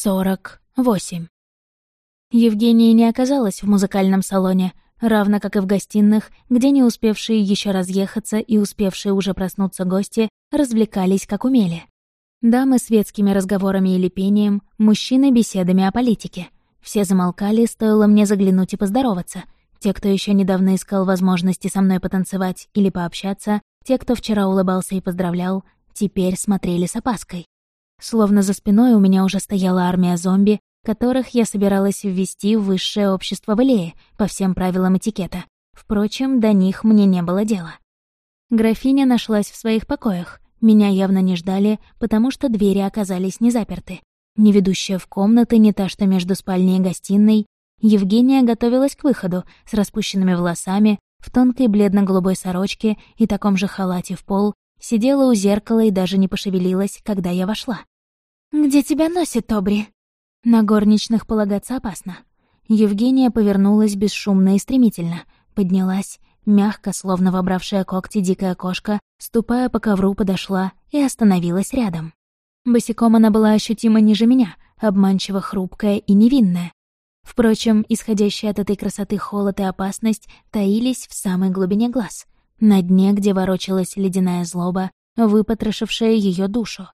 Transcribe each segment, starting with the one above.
Сорок восемь. Евгения не оказалась в музыкальном салоне, равно как и в гостиных, где не успевшие еще разъехаться и успевшие уже проснуться гости развлекались как умели. Дамы светскими разговорами или пением, мужчины беседами о политике. Все замолкали, стоило мне заглянуть и поздороваться. Те, кто еще недавно искал возможности со мной потанцевать или пообщаться, те, кто вчера улыбался и поздравлял, теперь смотрели с опаской. Словно за спиной у меня уже стояла армия зомби, которых я собиралась ввести в высшее общество в Илее по всем правилам этикета. Впрочем, до них мне не было дела. Графиня нашлась в своих покоях. Меня явно не ждали, потому что двери оказались не заперты. Не ведущая в комнаты, не та, что между спальней и гостиной. Евгения готовилась к выходу, с распущенными волосами, в тонкой бледно-голубой сорочке и таком же халате в пол, сидела у зеркала и даже не пошевелилась, когда я вошла. «Где тебя носит, Тобри?» На горничных полагаться опасно. Евгения повернулась бесшумно и стремительно, поднялась, мягко, словно вобравшая когти дикая кошка, ступая по ковру, подошла и остановилась рядом. Босиком она была ощутимо ниже меня, обманчиво хрупкая и невинная. Впрочем, исходящие от этой красоты холод и опасность таились в самой глубине глаз, на дне, где ворочалась ледяная злоба, выпотрошившая ее душу.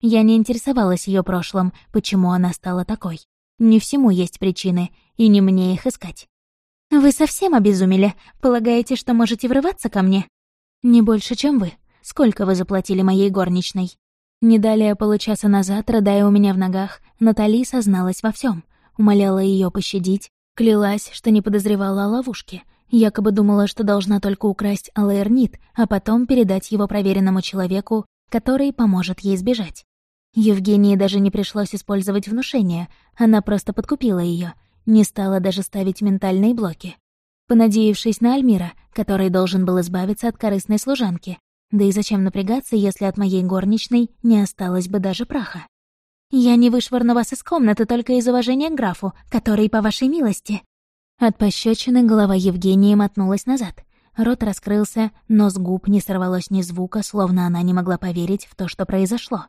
Я не интересовалась ее прошлым, почему она стала такой. Не всему есть причины, и не мне их искать. «Вы совсем обезумели? Полагаете, что можете врываться ко мне?» «Не больше, чем вы. Сколько вы заплатили моей горничной?» Не далее получаса назад, рыдая у меня в ногах, Натали созналась во всем, умоляла ее пощадить, клялась, что не подозревала о ловушке, якобы думала, что должна только украсть Алэрнит, а потом передать его проверенному человеку, который поможет ей сбежать. Евгении даже не пришлось использовать внушение, она просто подкупила ее, не стала даже ставить ментальные блоки. Понадеявшись на Альмира, который должен был избавиться от корыстной служанки. Да и зачем напрягаться, если от моей горничной не осталось бы даже праха? «Я не вышвырну вас из комнаты только из уважения к графу, который по вашей милости». От пощечины голова Евгении мотнулась назад. Рот раскрылся, но с губ не сорвалось ни звука, словно она не могла поверить в то, что произошло.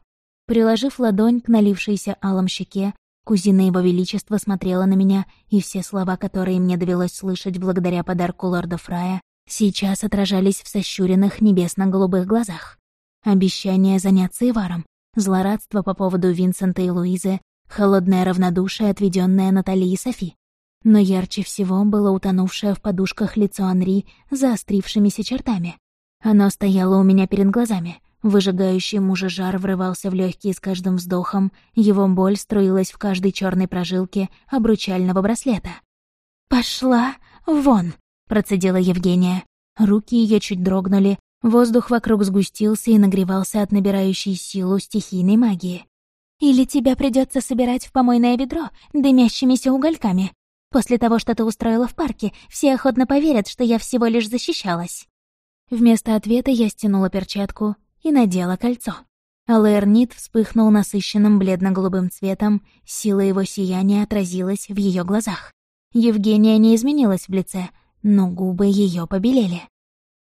Приложив ладонь к налившейся алом щеке, кузина его величества смотрела на меня, и все слова, которые мне довелось слышать благодаря подарку лорда Фрая, сейчас отражались в сощуренных небесно-голубых глазах. Обещание заняться Иваром, злорадство по поводу Винсента и Луизы, холодное равнодушие, отведенное Натали и Софи. Но ярче всего было утонувшее в подушках лицо Анри заострившимися чертами. Оно стояло у меня перед глазами — Выжигающий мужа жар врывался в легкие с каждым вздохом, его боль струилась в каждой черной прожилке обручального браслета. «Пошла вон!» — процедила Евгения. Руки ее чуть дрогнули, воздух вокруг сгустился и нагревался от набирающей силу стихийной магии. «Или тебя придется собирать в помойное ведро дымящимися угольками. После того, что ты устроила в парке, все охотно поверят, что я всего лишь защищалась». Вместо ответа я стянула перчатку и надела кольцо. Алэрнит вспыхнул насыщенным бледно-голубым цветом, сила его сияния отразилась в ее глазах. Евгения не изменилась в лице, но губы ее побелели.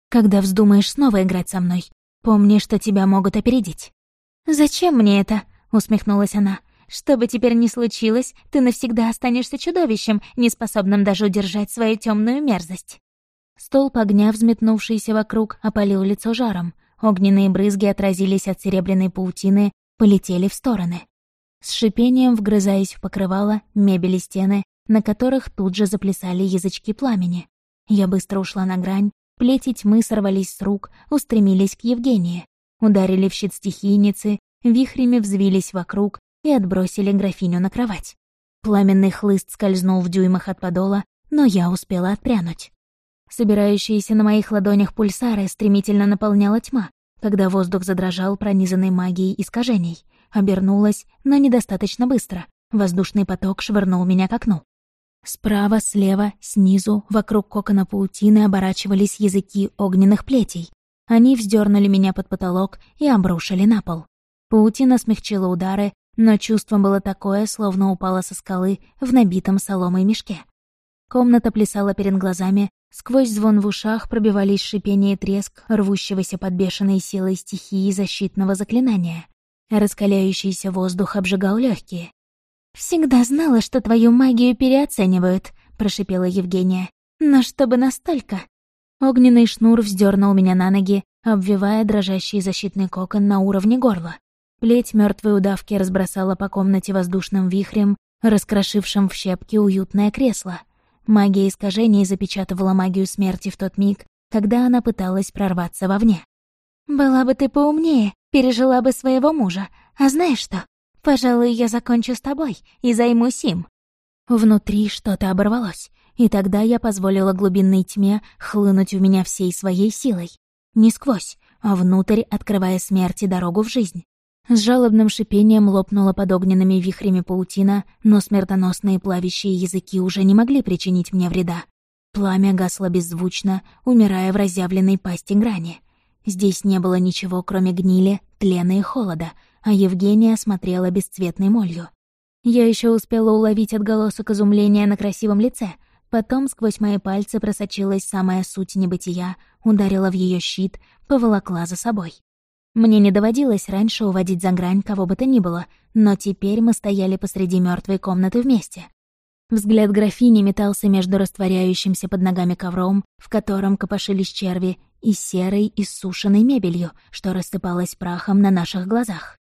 «Когда вздумаешь снова играть со мной, помни, что тебя могут опередить». «Зачем мне это?» — усмехнулась она. «Что бы теперь ни случилось, ты навсегда останешься чудовищем, неспособным даже удержать свою темную мерзость». Столб огня, взметнувшийся вокруг, опалил лицо жаром. Огненные брызги отразились от серебряной паутины, полетели в стороны. С шипением, вгрызаясь в покрывало, мебели стены, на которых тут же заплясали язычки пламени. Я быстро ушла на грань, плети тьмы сорвались с рук, устремились к Евгении. Ударили в щит стихийницы, вихрями взвились вокруг и отбросили графиню на кровать. Пламенный хлыст скользнул в дюймах от подола, но я успела отпрянуть. Собирающиеся на моих ладонях пульсары стремительно наполняла тьма, когда воздух задрожал, пронизанный магией искажений. Обернулась, но недостаточно быстро. Воздушный поток швырнул меня к окну. Справа, слева, снизу, вокруг кокона паутины оборачивались языки огненных плетей. Они вздернули меня под потолок и обрушили на пол. Паутина смягчила удары, но чувство было такое, словно упала со скалы в набитом соломой мешке. Комната плясала перед глазами, Сквозь звон в ушах пробивались шипение и треск рвущегося под бешеной силой стихии защитного заклинания. Раскаляющийся воздух обжигал легкие. «Всегда знала, что твою магию переоценивают», — прошипела Евгения. «Но чтобы настолько...» Огненный шнур вздернул меня на ноги, обвивая дрожащий защитный кокон на уровне горла. Плеть мертвой удавки разбросала по комнате воздушным вихрем, раскрошившим в щепки уютное кресло. Магия искажений запечатывала магию смерти в тот миг, когда она пыталась прорваться вовне. «Была бы ты поумнее, пережила бы своего мужа. А знаешь что? Пожалуй, я закончу с тобой и займусь им». Внутри что-то оборвалось, и тогда я позволила глубинной тьме хлынуть в меня всей своей силой. Не сквозь, а внутрь, открывая смерти дорогу в жизнь. С жалобным шипением лопнула под огненными вихрями паутина, но смертоносные плавящие языки уже не могли причинить мне вреда. Пламя гасло беззвучно, умирая в разъявленной пасти грани. Здесь не было ничего, кроме гнили, тлена и холода, а Евгения смотрела бесцветной молью. Я еще успела уловить отголосок изумления на красивом лице, потом сквозь мои пальцы просочилась самая суть небытия, ударила в ее щит, поволокла за собой. Мне не доводилось раньше уводить за грань кого бы то ни было, но теперь мы стояли посреди мертвой комнаты вместе. Взгляд графини метался между растворяющимся под ногами ковром, в котором копошились черви, и серой, иссушенной мебелью, что рассыпалась прахом на наших глазах.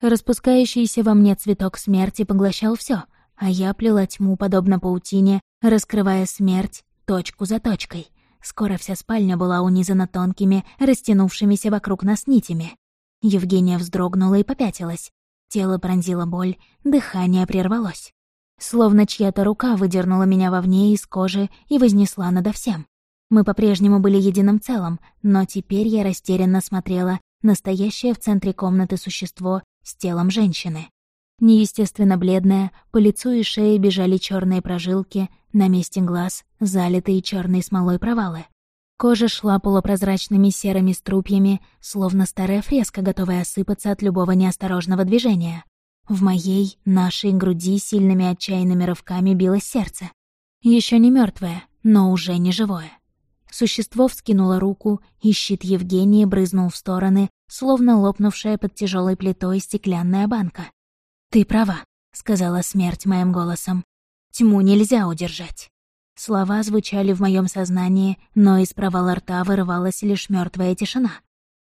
Распускающийся во мне цветок смерти поглощал все, а я плела тьму, подобно паутине, раскрывая смерть точку за точкой — Скоро вся спальня была унизана тонкими, растянувшимися вокруг нас нитями. Евгения вздрогнула и попятилась. Тело пронзило боль, дыхание прервалось. Словно чья-то рука выдернула меня вовне из кожи и вознесла надо всем. Мы по-прежнему были единым целым, но теперь я растерянно смотрела настоящее в центре комнаты существо с телом женщины. Неестественно бледная, по лицу и шее бежали черные прожилки, на месте глаз — залитые черной смолой провалы. Кожа шла полупрозрачными серыми струпьями, словно старая фреска, готовая осыпаться от любого неосторожного движения. В моей, нашей груди сильными отчаянными рывками билось сердце. Еще не мертвое, но уже не живое. Существо вскинуло руку, и щит Евгении брызнул в стороны, словно лопнувшая под тяжелой плитой стеклянная банка. «Ты права», — сказала смерть моим голосом. Тьму нельзя удержать. Слова звучали в моем сознании, но из провала рта вырывалась лишь мертвая тишина.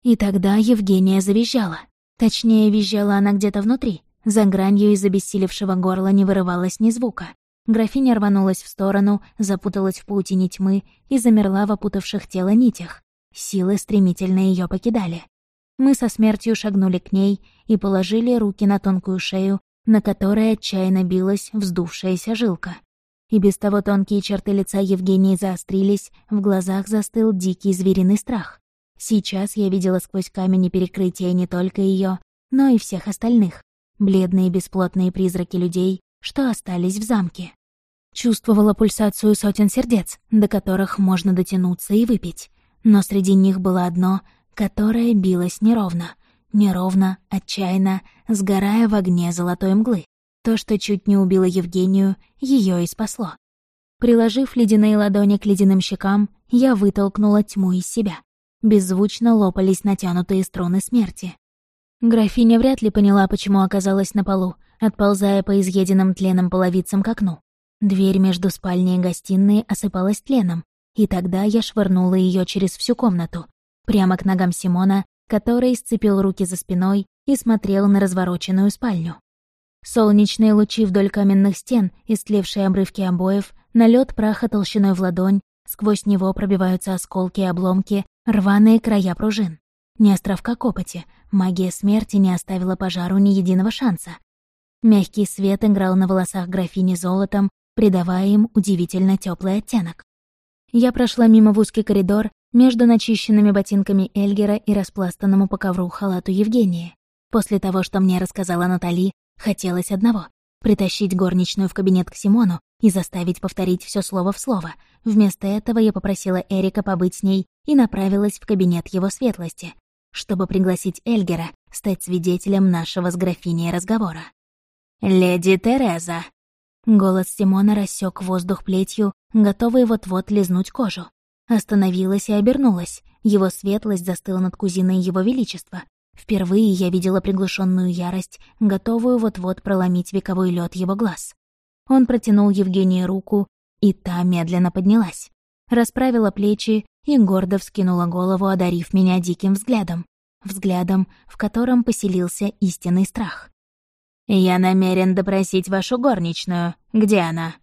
И тогда Евгения завизжала. Точнее, визжала она где-то внутри. За гранью из обессилевшего горла не вырывалось ни звука. Графиня рванулась в сторону, запуталась в паутине тьмы и замерла в опутавших тело нитях. Силы стремительно ее покидали. Мы со смертью шагнули к ней и положили руки на тонкую шею, на которой отчаянно билась вздувшаяся жилка. И без того тонкие черты лица Евгении заострились, в глазах застыл дикий звериный страх. Сейчас я видела сквозь камень и перекрытие не только ее, но и всех остальных, бледные бесплотные призраки людей, что остались в замке. Чувствовала пульсацию сотен сердец, до которых можно дотянуться и выпить, но среди них было одно, которое билось неровно — неровно, отчаянно, сгорая в огне золотой мглы. То, что чуть не убило Евгению, ее и спасло. Приложив ледяные ладони к ледяным щекам, я вытолкнула тьму из себя. Беззвучно лопались натянутые струны смерти. Графиня вряд ли поняла, почему оказалась на полу, отползая по изъеденным тленом половицам к окну. Дверь между спальней и гостиной осыпалась тленом, и тогда я швырнула ее через всю комнату, прямо к ногам Симона который сцепил руки за спиной и смотрел на развороченную спальню. Солнечные лучи вдоль каменных стен, истлевшие обрывки обоев, налет праха толщиной в ладонь, сквозь него пробиваются осколки и обломки, рваные края пружин. Ни островка копоти, магия смерти не оставила пожару ни единого шанса. Мягкий свет играл на волосах графини золотом, придавая им удивительно теплый оттенок. Я прошла мимо в узкий коридор между начищенными ботинками Эльгера и распластанному по ковру халату Евгении. После того, что мне рассказала Натали, хотелось одного — притащить горничную в кабинет к Симону и заставить повторить все слово в слово. Вместо этого я попросила Эрика побыть с ней и направилась в кабинет его светлости, чтобы пригласить Эльгера стать свидетелем нашего с графиней разговора. «Леди Тереза!» Голос Симона рассек воздух плетью, готовый вот-вот лизнуть кожу. Остановилась и обернулась. Его светлость застыла над кузиной его величества. Впервые я видела приглушенную ярость, готовую вот-вот проломить вековой лед его глаз. Он протянул Евгении руку, и та медленно поднялась. Расправила плечи и гордо вскинула голову, одарив меня диким взглядом. Взглядом, в котором поселился истинный страх. «Я намерен допросить вашу горничную. Где она?»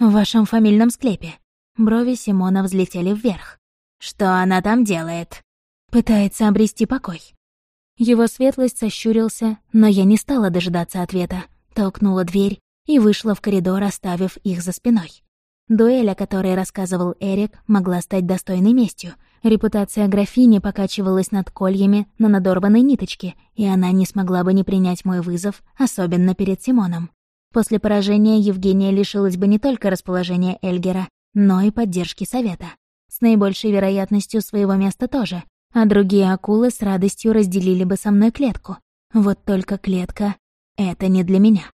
«В вашем фамильном склепе». Брови Симона взлетели вверх. «Что она там делает?» «Пытается обрести покой». Его светлость сощурился, но я не стала дожидаться ответа. Толкнула дверь и вышла в коридор, оставив их за спиной. Дуэль, о которой рассказывал Эрик, могла стать достойной местью. Репутация графини покачивалась над кольями на надорванной ниточке, и она не смогла бы не принять мой вызов, особенно перед Симоном. После поражения Евгения лишилась бы не только расположения Эльгера, но и поддержки совета. С наибольшей вероятностью своего места тоже, а другие акулы с радостью разделили бы со мной клетку. Вот только клетка — это не для меня.